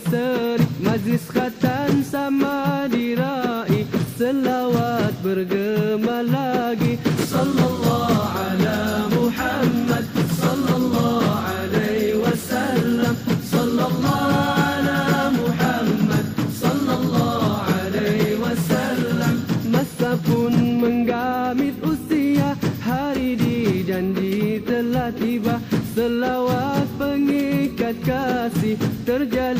berseri Majlis khatan sama dirai Selawat bergema lagi. Sallallahu ala Muhammad Sallallahu alaihi wasallam. Sallallahu ala Muhammad Sallallahu alaihi wasallam. Masa pun menggamit usia Hari dijanji telah tiba. Selawat pengikat kasih Terjalin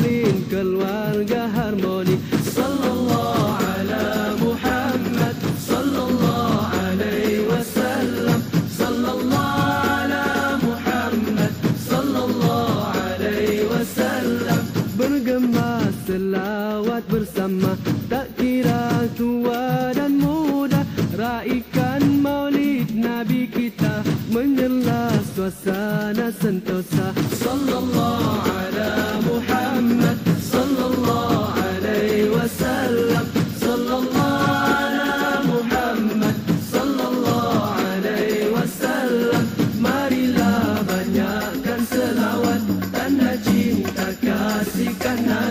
lawat bersama. Tak kira tua dan muda raikan maulid nabi kita. Menyela suasana sentosa. Sallallahu ala muhammad sallallahu alaihi wasallam. Kasihkan hati